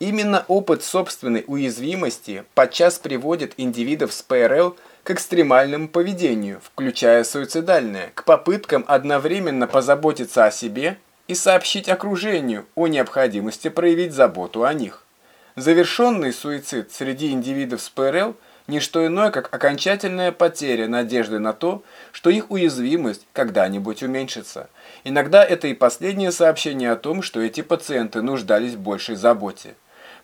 Именно опыт собственной уязвимости подчас приводит индивидов с ПРЛ к экстремальному поведению, включая суицидальное, к попыткам одновременно позаботиться о себе и сообщить окружению о необходимости проявить заботу о них. Завершенный суицид среди индивидов с ПРЛ – не что иное, как окончательная потеря надежды на то, что их уязвимость когда-нибудь уменьшится. Иногда это и последнее сообщение о том, что эти пациенты нуждались в большей заботе.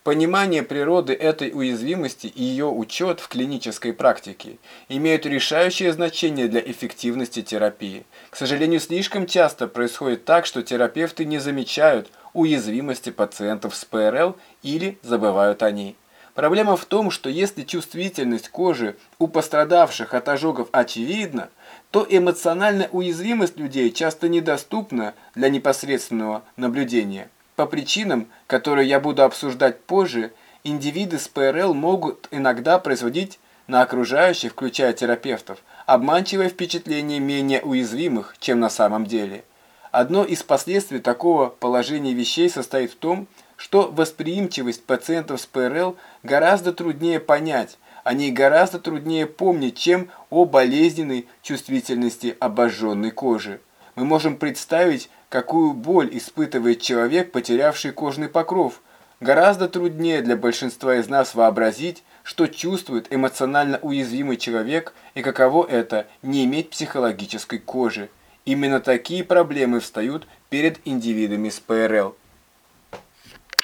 Понимание природы этой уязвимости и ее учет в клинической практике имеют решающее значение для эффективности терапии. К сожалению, слишком часто происходит так, что терапевты не замечают уязвимости пациентов с ПРЛ или забывают о ней. Проблема в том, что если чувствительность кожи у пострадавших от ожогов очевидна, то эмоциональная уязвимость людей часто недоступна для непосредственного наблюдения. По причинам, которые я буду обсуждать позже, индивиды с ПРЛ могут иногда производить на окружающих, включая терапевтов, обманчивое впечатление менее уязвимых, чем на самом деле. Одно из последствий такого положения вещей состоит в том, что восприимчивость пациентов с ПРЛ гораздо труднее понять, о ней гораздо труднее помнить, чем о болезненной чувствительности обожженной кожи. Мы можем представить, какую боль испытывает человек, потерявший кожный покров. Гораздо труднее для большинства из нас вообразить, что чувствует эмоционально уязвимый человек и каково это не иметь психологической кожи. Именно такие проблемы встают перед индивидами с ПРЛ.